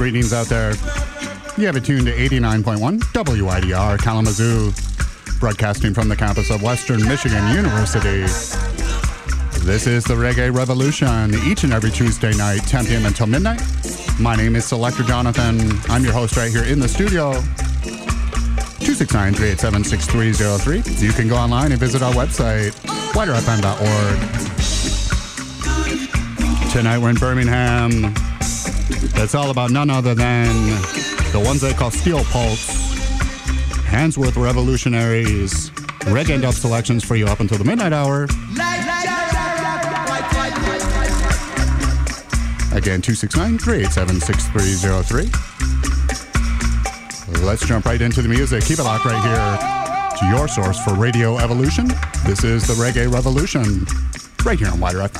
Greetings out there. You have it tuned to 89.1 WIDR Kalamazoo, broadcasting from the campus of Western Michigan University. This is the Reggae Revolution, each and every Tuesday night, 10 p.m. until midnight. My name is Selector Jonathon. I'm your host right here in the studio. 269-387-6303. You can go online and visit our website, widrfm.org. Tonight we're in Birmingham. It's all about none other than the ones they call Steel Pulse, Handsworth Revolutionaries, reggae and dub selections for you up until the midnight hour. Again, 269 387 6303. Let's jump right into the music. Keep it locked right here to your source for Radio Evolution. This is the Reggae Revolution, right here on WIDR FM.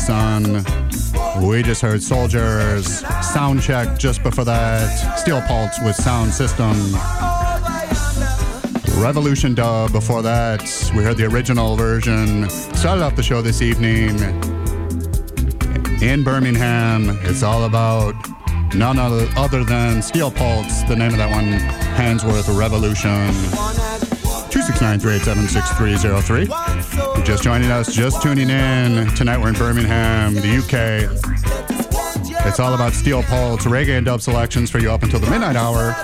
Son. We just heard Soldiers, Sound Check just before that, Steel Pulse with Sound System. Revolution Dub before that, we heard the original version. Started off the show this evening in Birmingham. It's all about none other than Steel Pulse, the name of that one, Handsworth Revolution. 269 You're just joining us, just tuning in. Tonight we're in Birmingham, the UK. It's all about Steel Pulse, reggae and dub selections for you up until the midnight hour.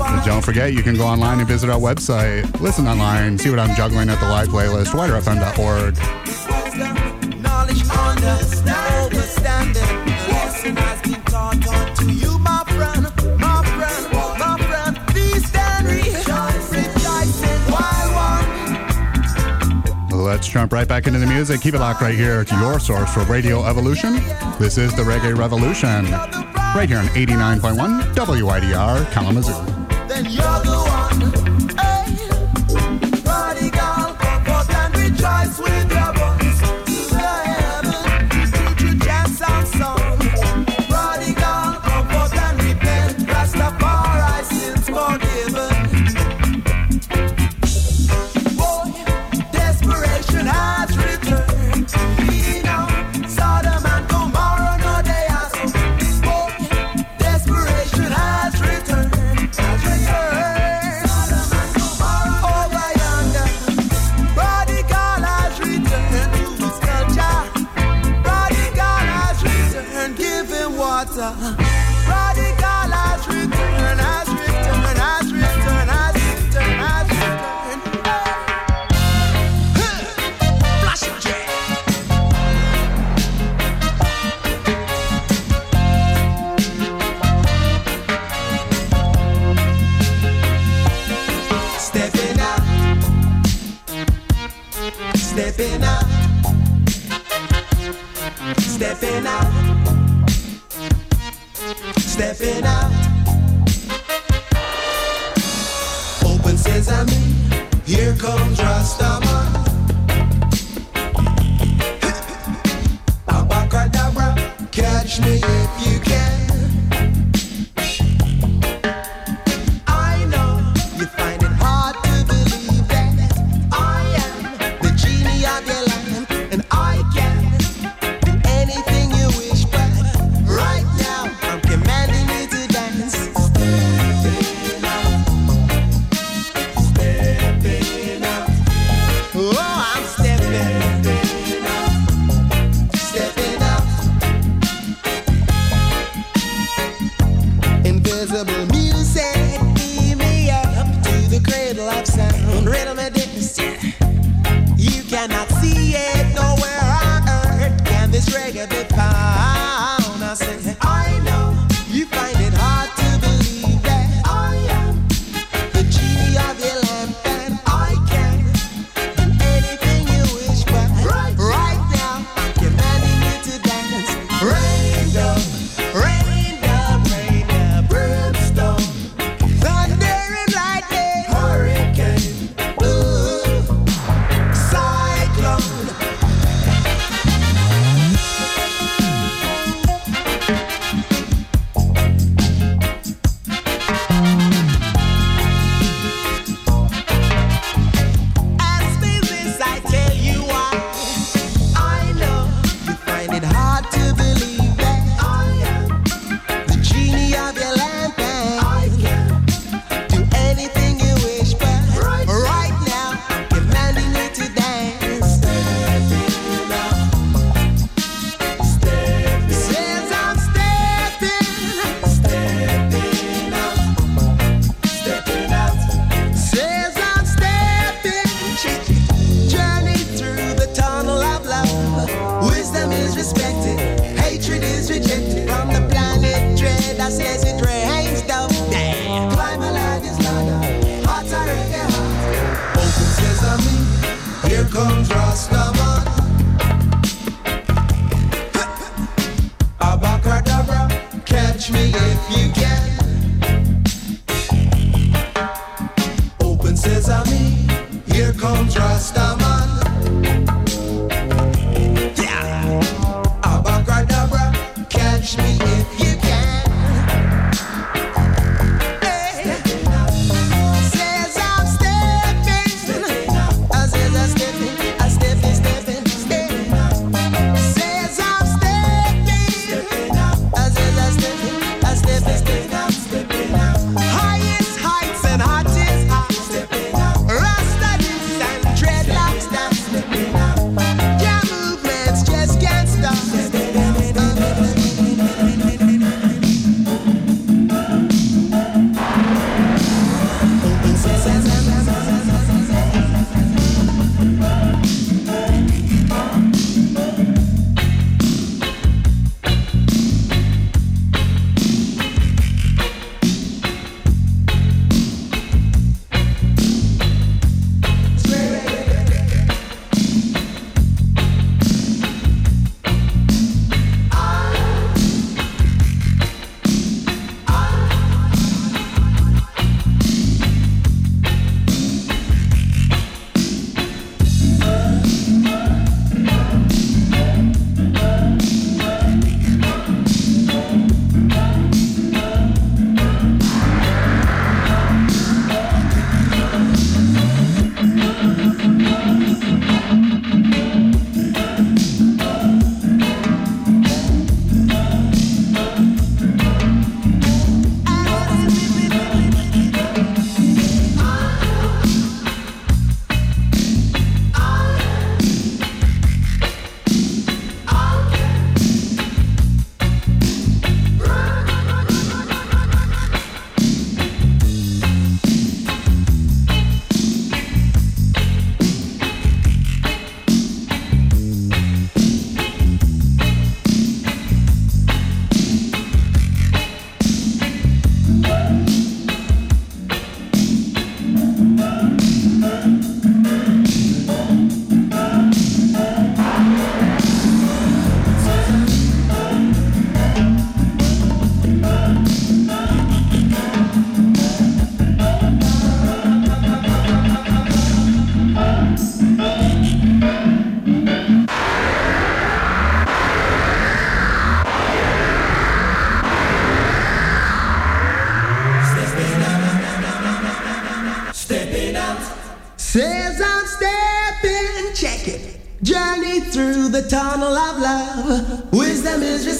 And don't forget, you can go online and visit our website, listen online, see what I'm juggling at the live playlist, widrfm.org. jump right back into the music. Keep it locked right here to your source for Radio Evolution. This is the Reggae Revolution, right here on 89.1 WIDR Kalamazoo. Stepping out. Stepping out. Stepping out. Open sesame. Here comes Rastama.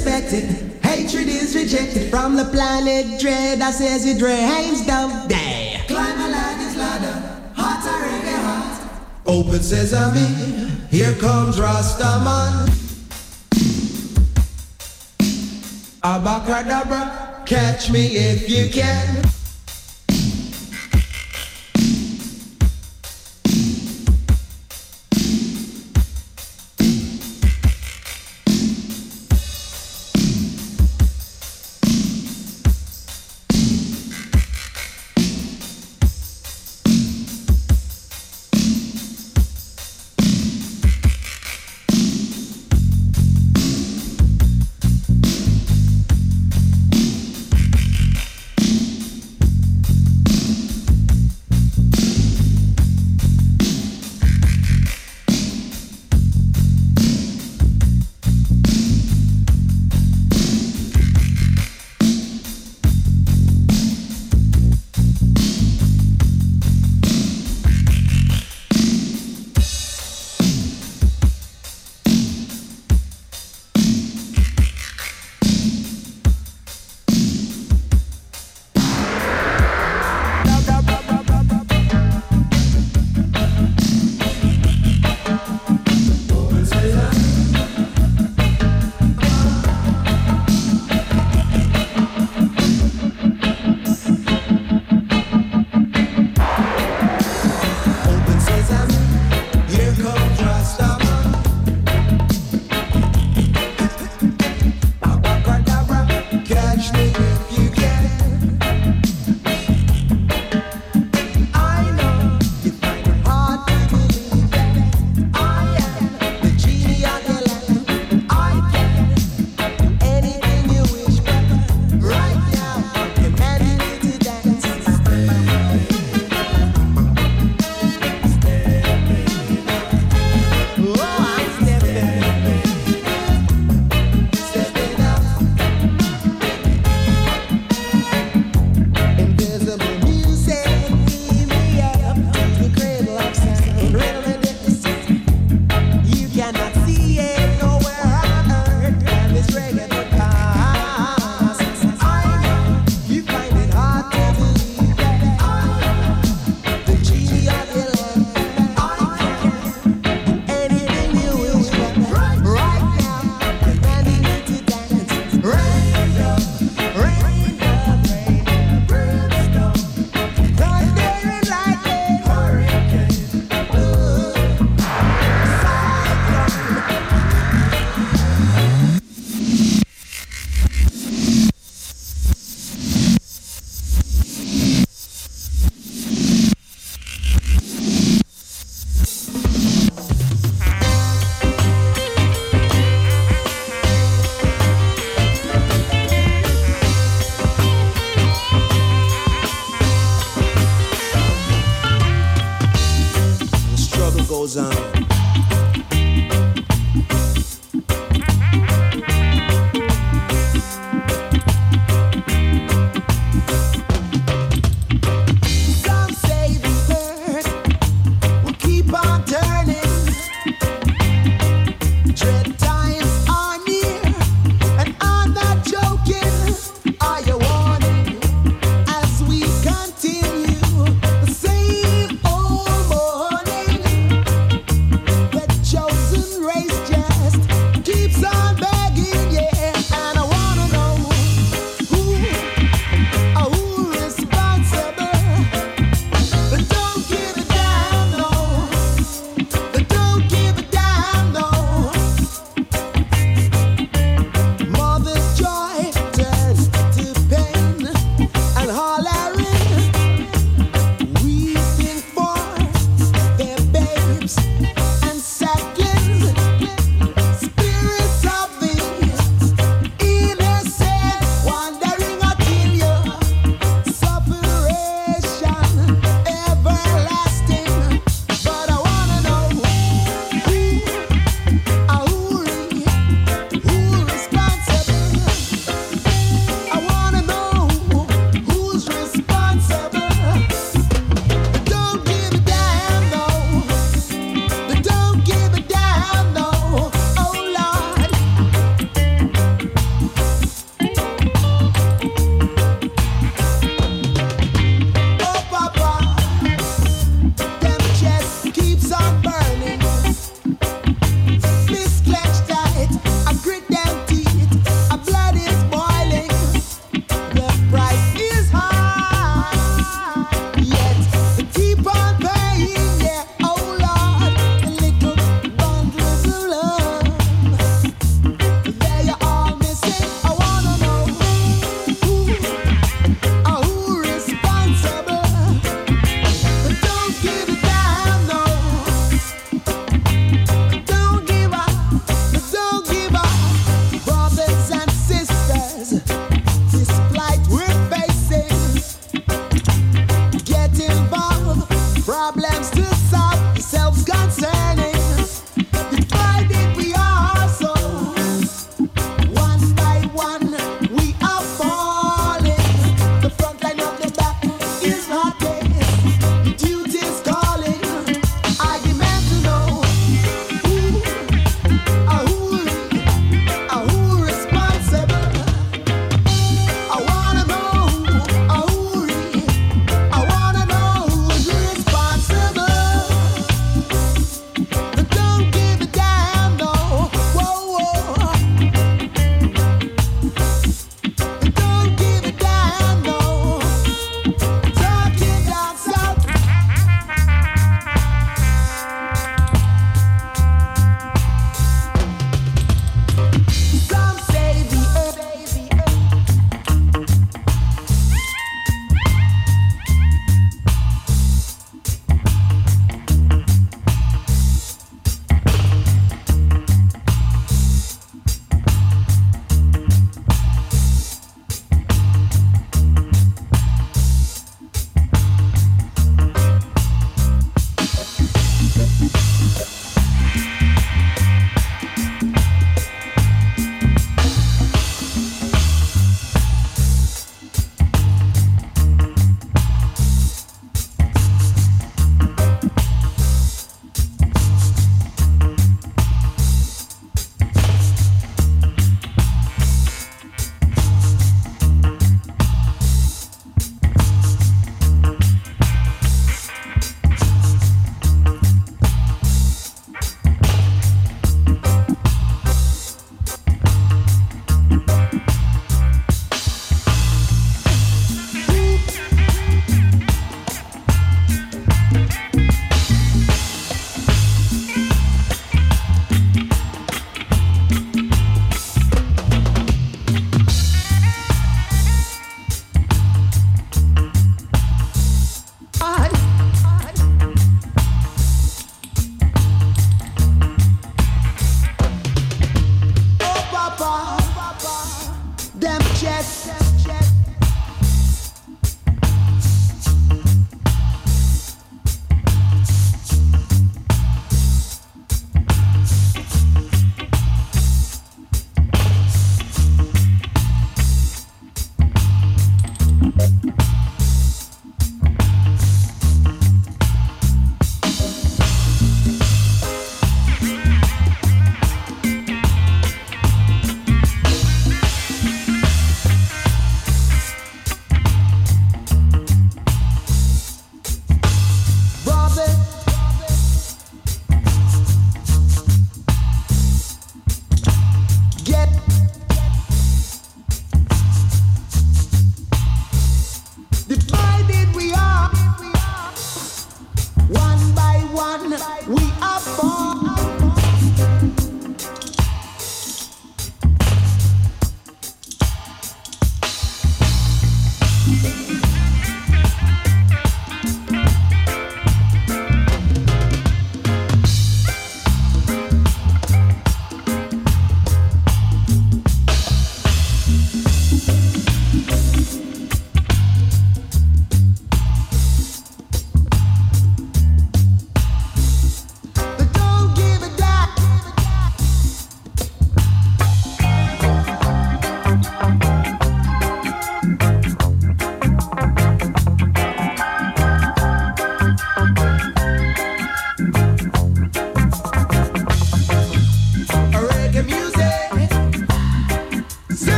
Respected, hatred is rejected. From the planet dread, I says it rains down there. Climb a ladder's ladder, heart are reggae heart. Open sesame, here comes Rastaman. Abacadabra, catch me if you can.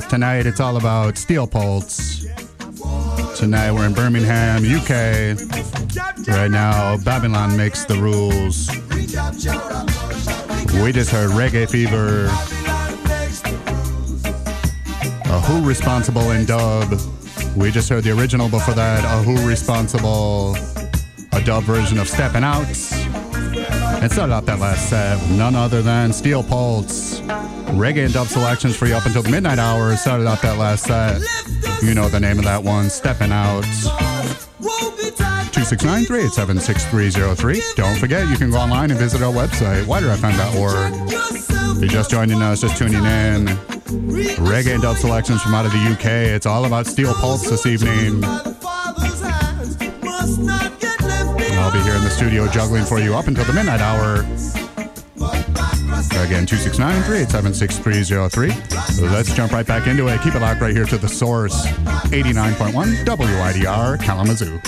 Tonight it's all about steel pulse. Tonight we're in Birmingham, UK. Right now, Babylon makes the rules. We just heard Reggae Fever, a Who Responsible in dub. We just heard the original before that, a Who Responsible, a dub version of Stepping Out. And started off that last set none other than Steel Pulse. Reggae and dub selections for you up until the midnight hour. Started off that last set. You know the name of that one, Stepping Out. 269 387 6303. Don't forget, you can go online and visit our website, widrfm.org. If you're just joining us, just tuning in, reggae and dub selections from out of the UK. It's all about Steel Pulse this evening. I'll be here in the studio juggling for you up until the midnight hour. Again, 269 387 6303. Let's jump right back into it. Keep it locked right here to the source 89.1 WIDR Kalamazoo.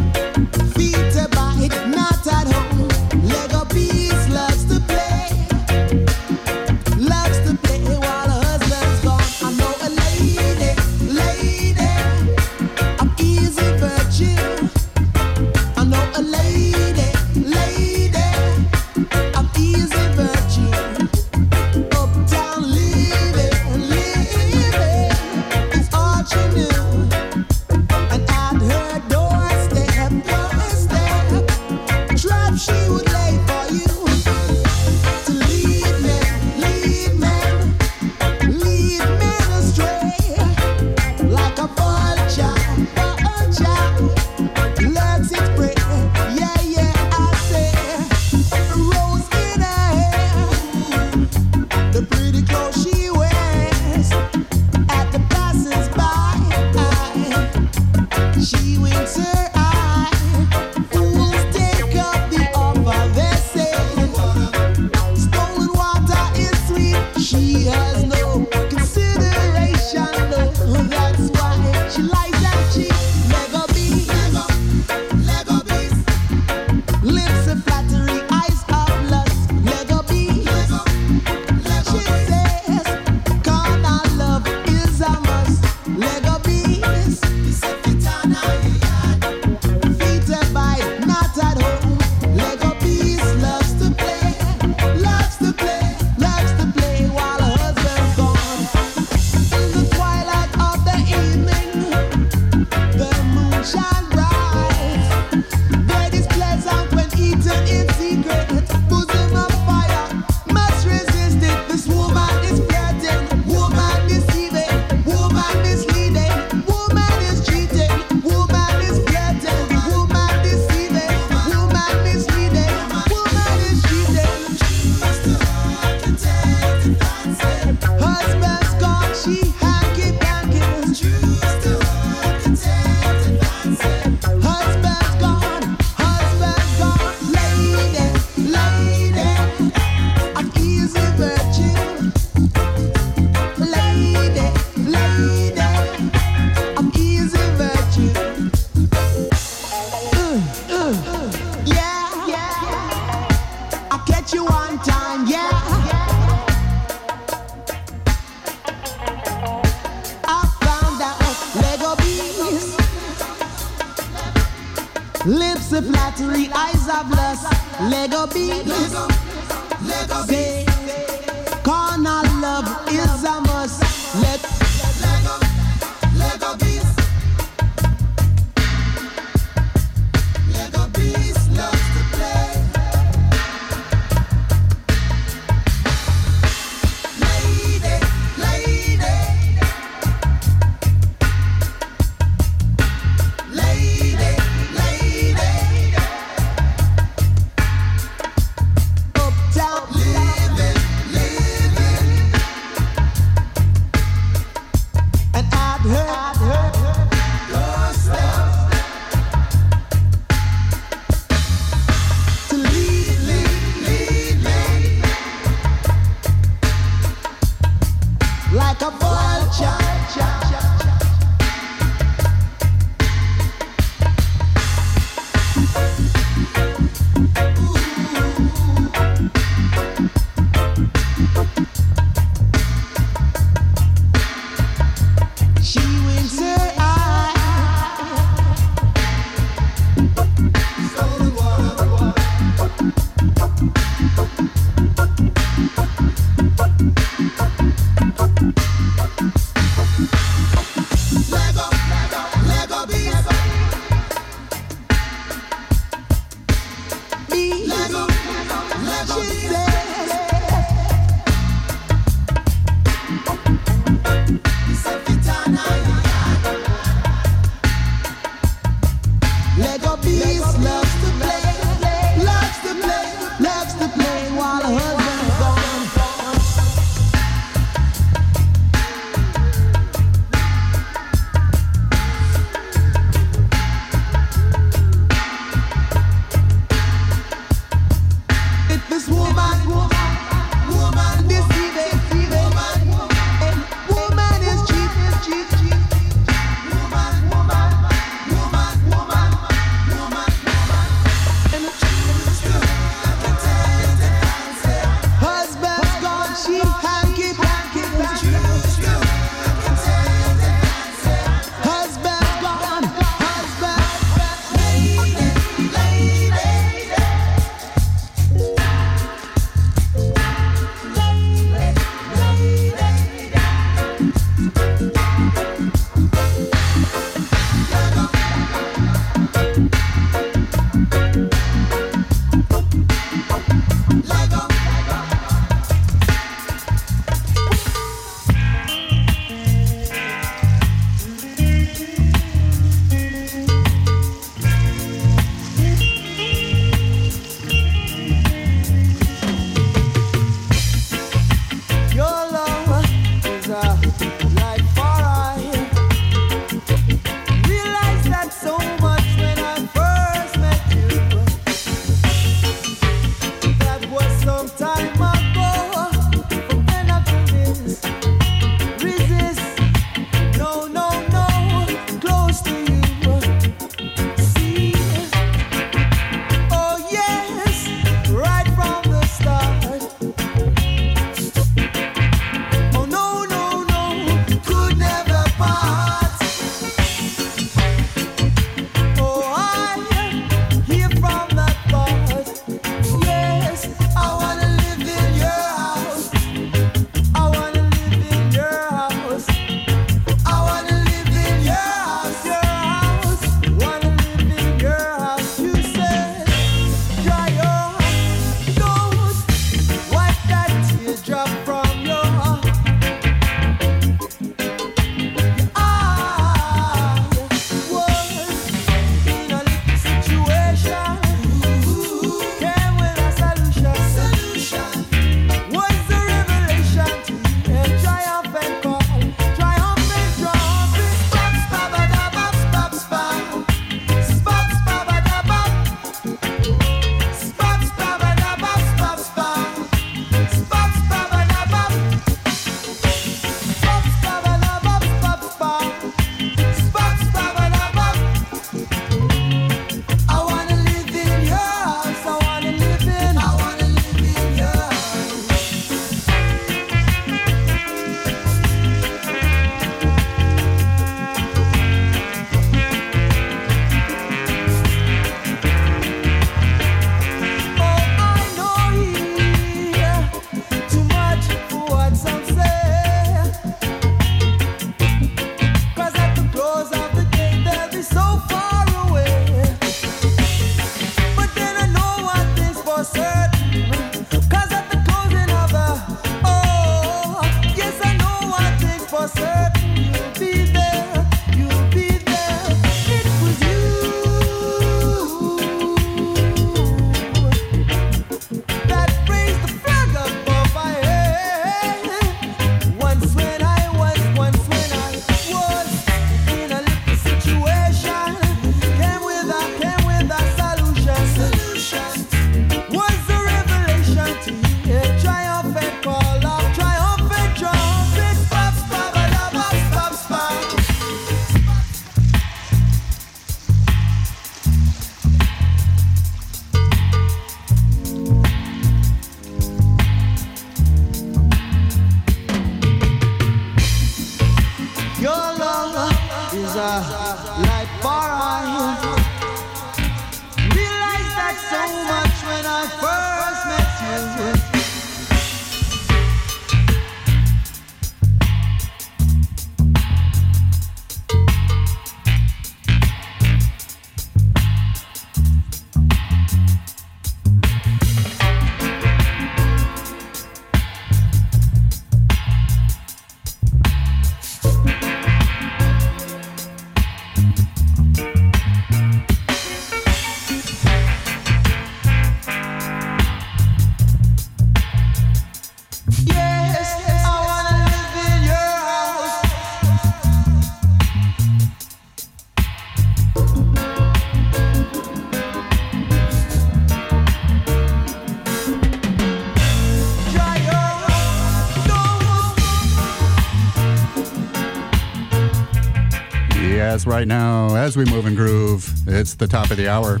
Yes, right now, as we move and groove, it's the top of the hour.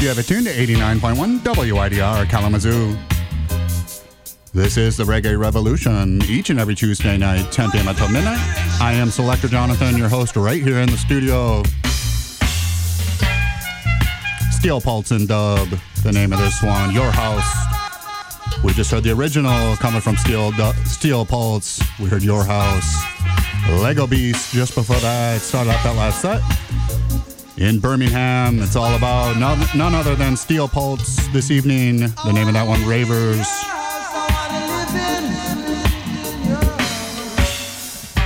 You have it tuned to 89.1 WIDR Kalamazoo. This is the Reggae Revolution, each and every Tuesday night, 10 p.m. until midnight. I am Selector Jonathon, your host, right here in the studio. Steel Pulse and Dub, the name of this one, Your House. We just heard the original coming from Steel, Steel Pulse. We heard Your House. Leggo Beast just before that. Started off that last set. In Birmingham, it's all about none, none other than Steel Pulse this evening. The name of that one, Ravers.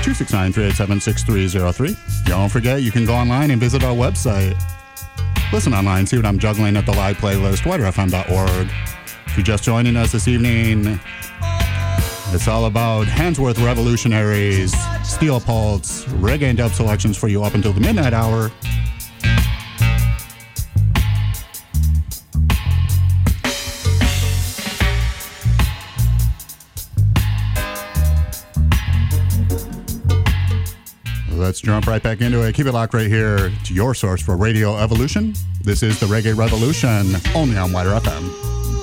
269 387 6303. Don't forget, you can go online and visit our website. Listen online, see what I'm juggling at the live playlist, widrfm.org. If you're just joining us this evening, it's all about Handsworth Revolutionaries, Steel Pulse, reggae and dub selections for you up until the midnight hour. Let's jump right back into it. Keep it locked right here to your source for Radio Evolution. This is the Reggae Revolution, only on WIDR FM.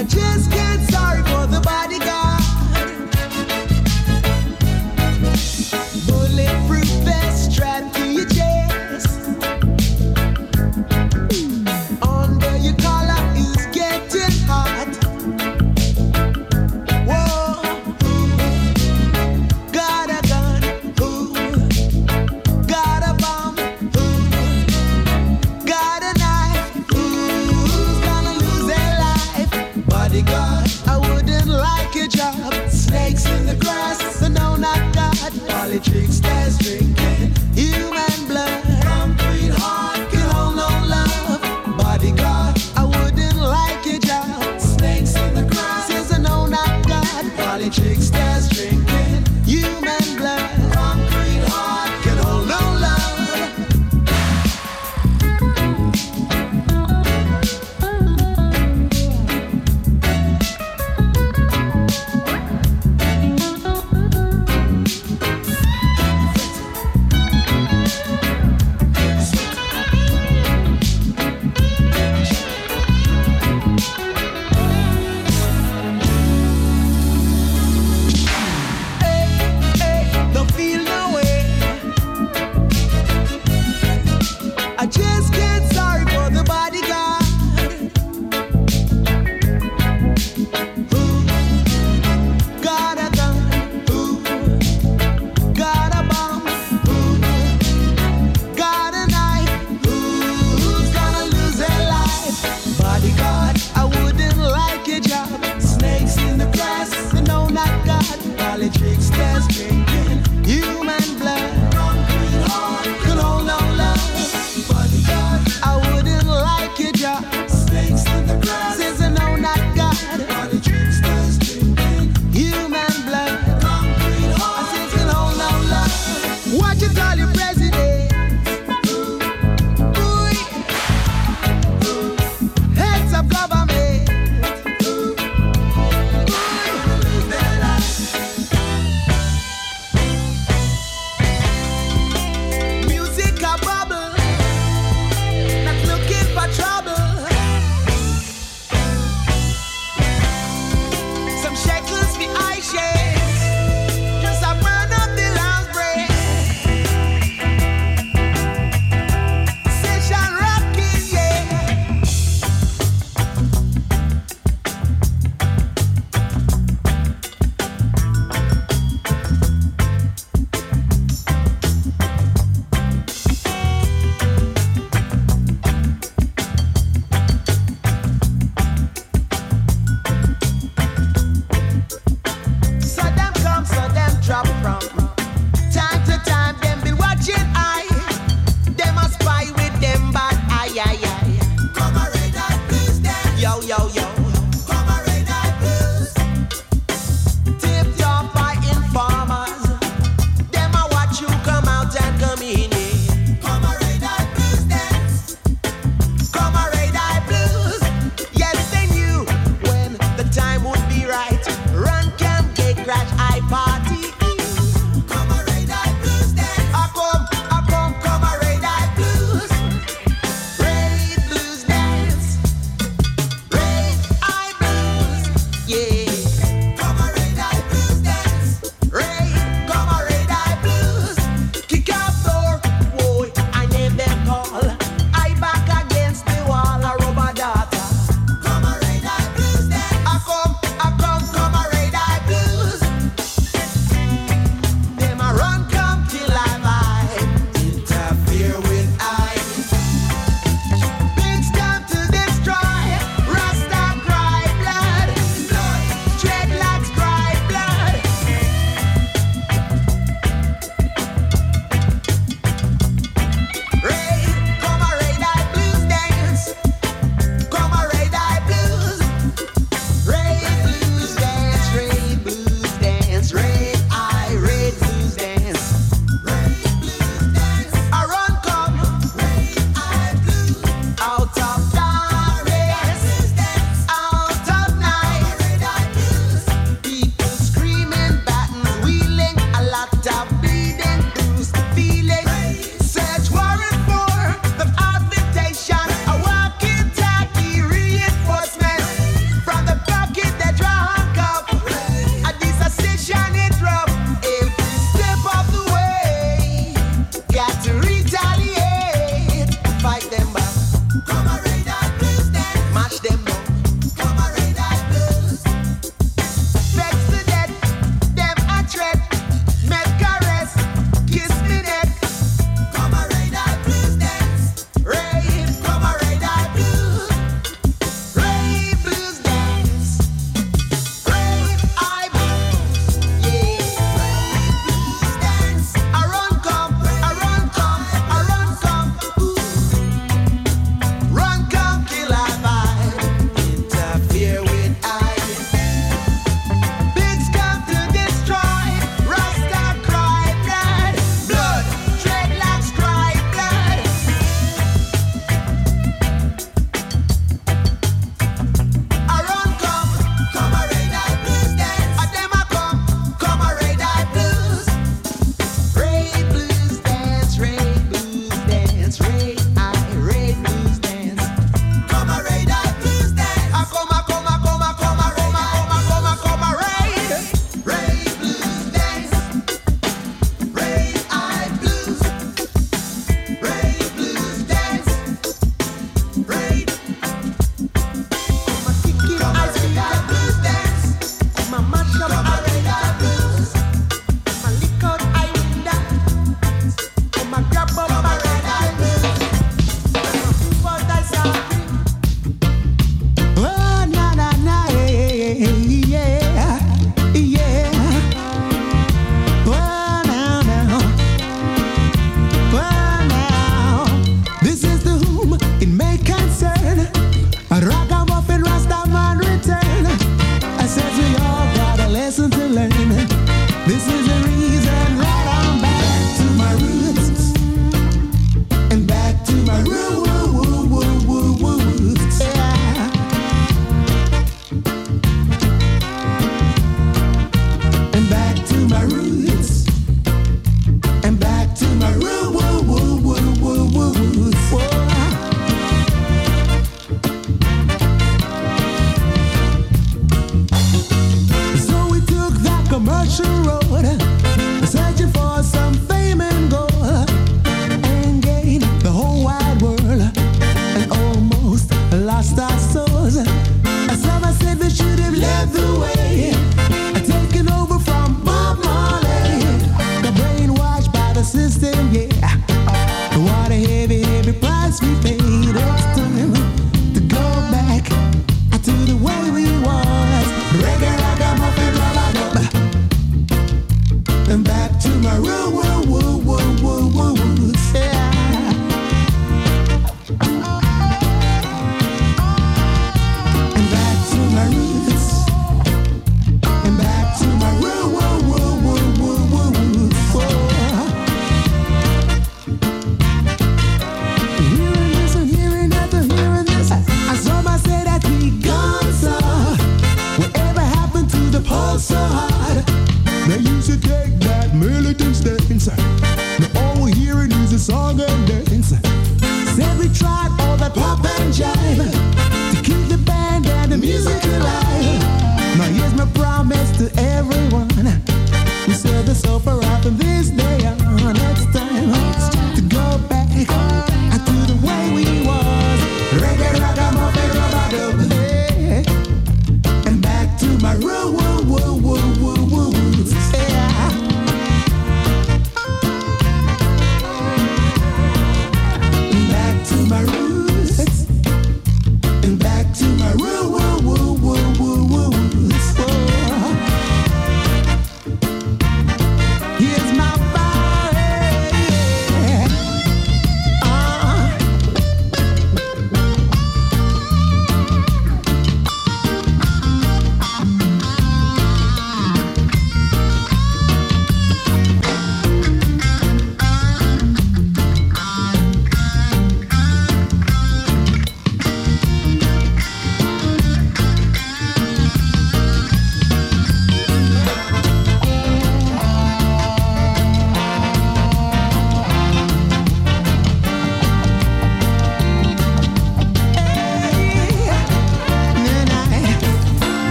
I just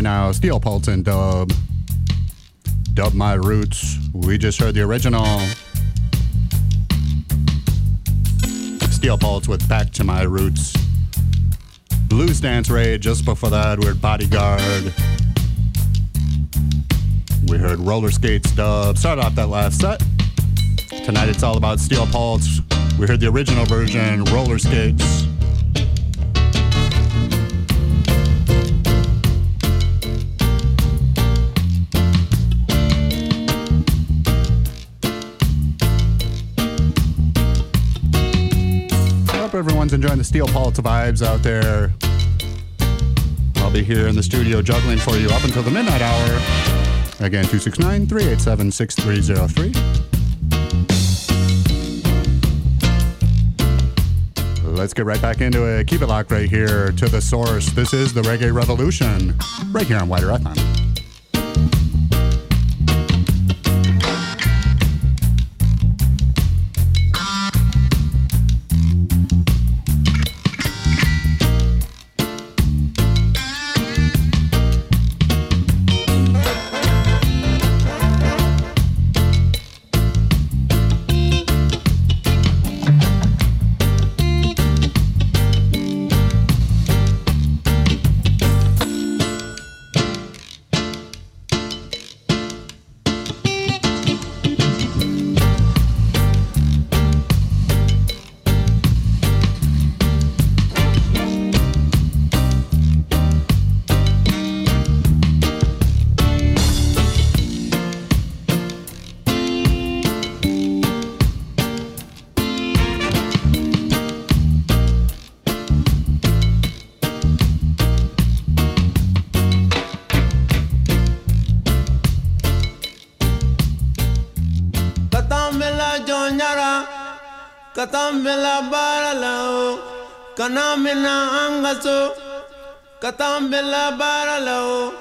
right now, Steel Pulse and Dub. Dub My Roots. We just heard the original. Steel Pulse with Back to My Roots. Blues Dance Raid just before that, we heard Bodyguard. We heard Roller Skates Dub. Started off that last set. Tonight it's all about Steel Pulse. We heard the original version, Roller Skates. Everyone's enjoying the Steel Pulse vibes out there. I'll be here in the studio juggling for you up until the midnight hour. Again, 269 387 6303. Let's get right back into it. Keep it locked right here to the source. This is the Reggae Revolution, right here on WIDR FM. bella baralo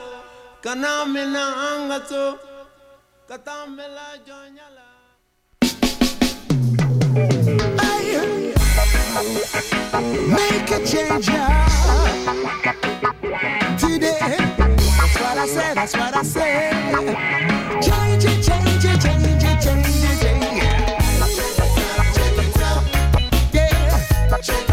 kana angato kata jonyala Make a change today. That's what I said. That's what I said. Change it, change it, change it, change it, change it. Yeah.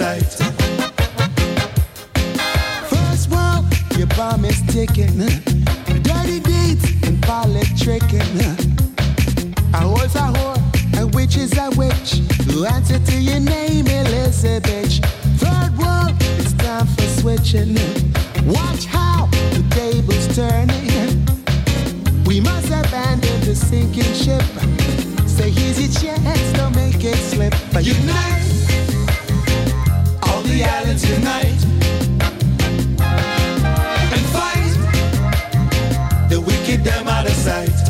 sight. First world, your bomb is ticking. Dirty deeds and pilot tricking. A whore's a whore, a witch is a witch. Who answer to your name, Elizabeth? Third world, it's time for switching. Watch how the tables turning. We must abandon the sinking ship. Say so here's your chance, don't make it slip. But unite reality and fight the wicked them out of sight.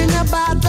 worrying about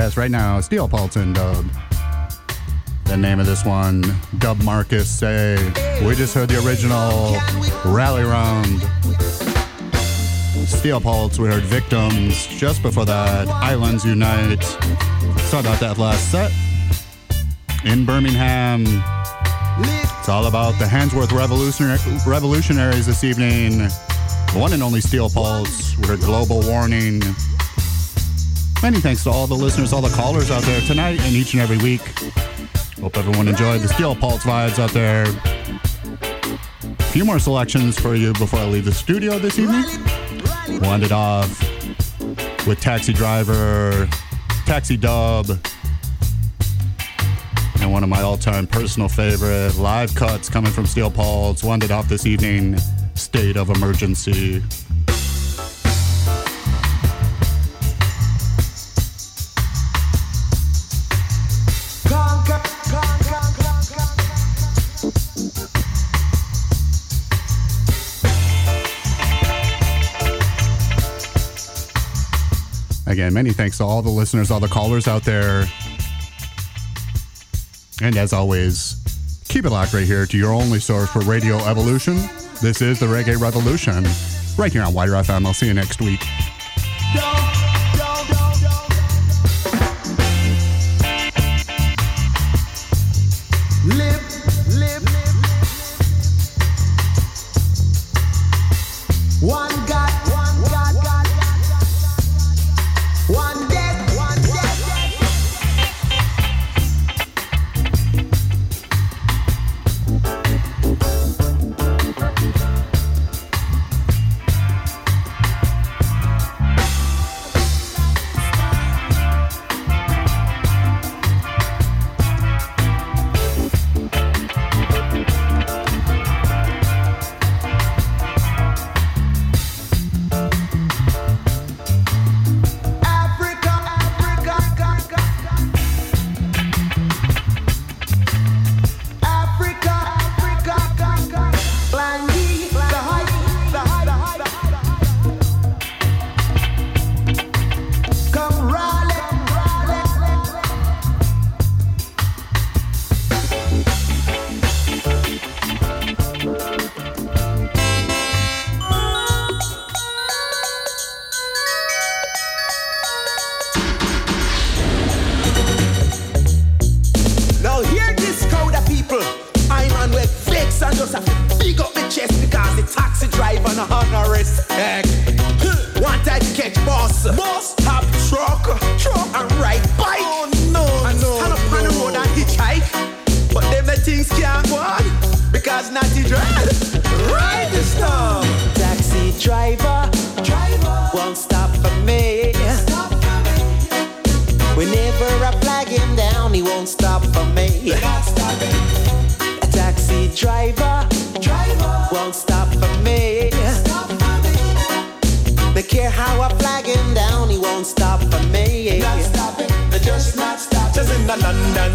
Yes, right now, Steel Pulse and Dub. The name of this one, Dub Marcus Say. We just heard the original Rally Round. Steel Pulse, we heard Victims. Just before that, Islands Unite. Started out that last set in Birmingham. It's all about the Handsworth Revolutionary, Revolutionaries this evening. The one and only Steel Pulse. We heard Global Warning. Many thanks to all the listeners, all the callers out there tonight and each and every week. Hope everyone enjoyed the Steel Pulse vibes out there. A few more selections for you before I leave the studio this evening. We'll it off with Taxi Driver, Taxi Dub, and one of my all-time personal favorite live cuts coming from Steel Pulse. Wound it off this evening, State of Emergency. Again, many thanks to all the listeners, all the callers out there. And as always, keep it locked right here to your only source for Radio Evolution. This is the Reggae Revolution, right here on WIDR FM. I'll see you next week.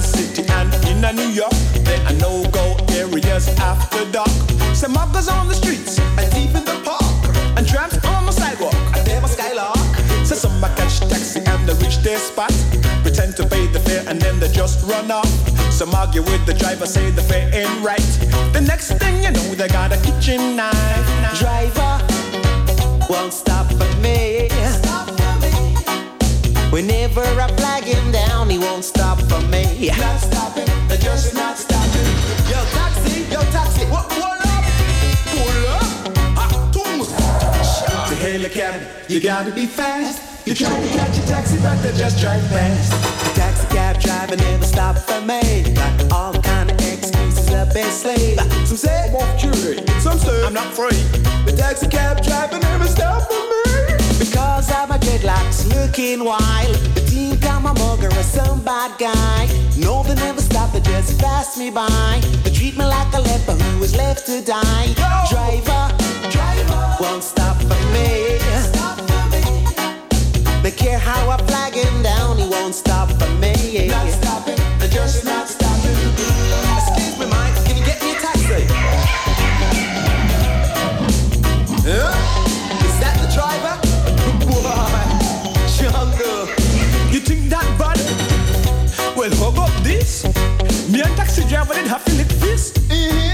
City and in New York, there are no go areas after dark. Some muggers on the streets and deep in the park, and tramps on the sidewalk. And never skylark. So some catch taxi and they reach their spot, pretend to pay the fare and then they just run off. Some argue with the driver, say the fare ain't right. The next thing you know, they got a kitchen knife. Driver won't stop for me. Whenever I flag him down, he won't stop for me. Not stopping, they're just not stopping. Yo, taxi, yo, taxi, what, what up? Pull up, ah, tum. To hail a cab, you gotta be fast. You try to catch a taxi, but they just drive past. Taxi cab driver never stop for me. Got all kind of excuses up his sleeve. Some say I'm off duty, some say I'm not free. The taxi cab driver never stop for me. Because of my dreadlocks looking wild. The team come a mugger or some bad guy. No, they never stop, they just pass me by. They treat me like a leper who was left to die. Driver, driver, won't stop for me. Stop for me. They care how I flag him down, he won't stop for me. Not stopping, just this. Me and taxi driver did have to lick. Mm-hmm.